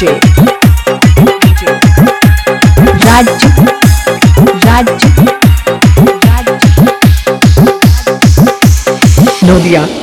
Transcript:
DJ Raju Raju Raju Nodia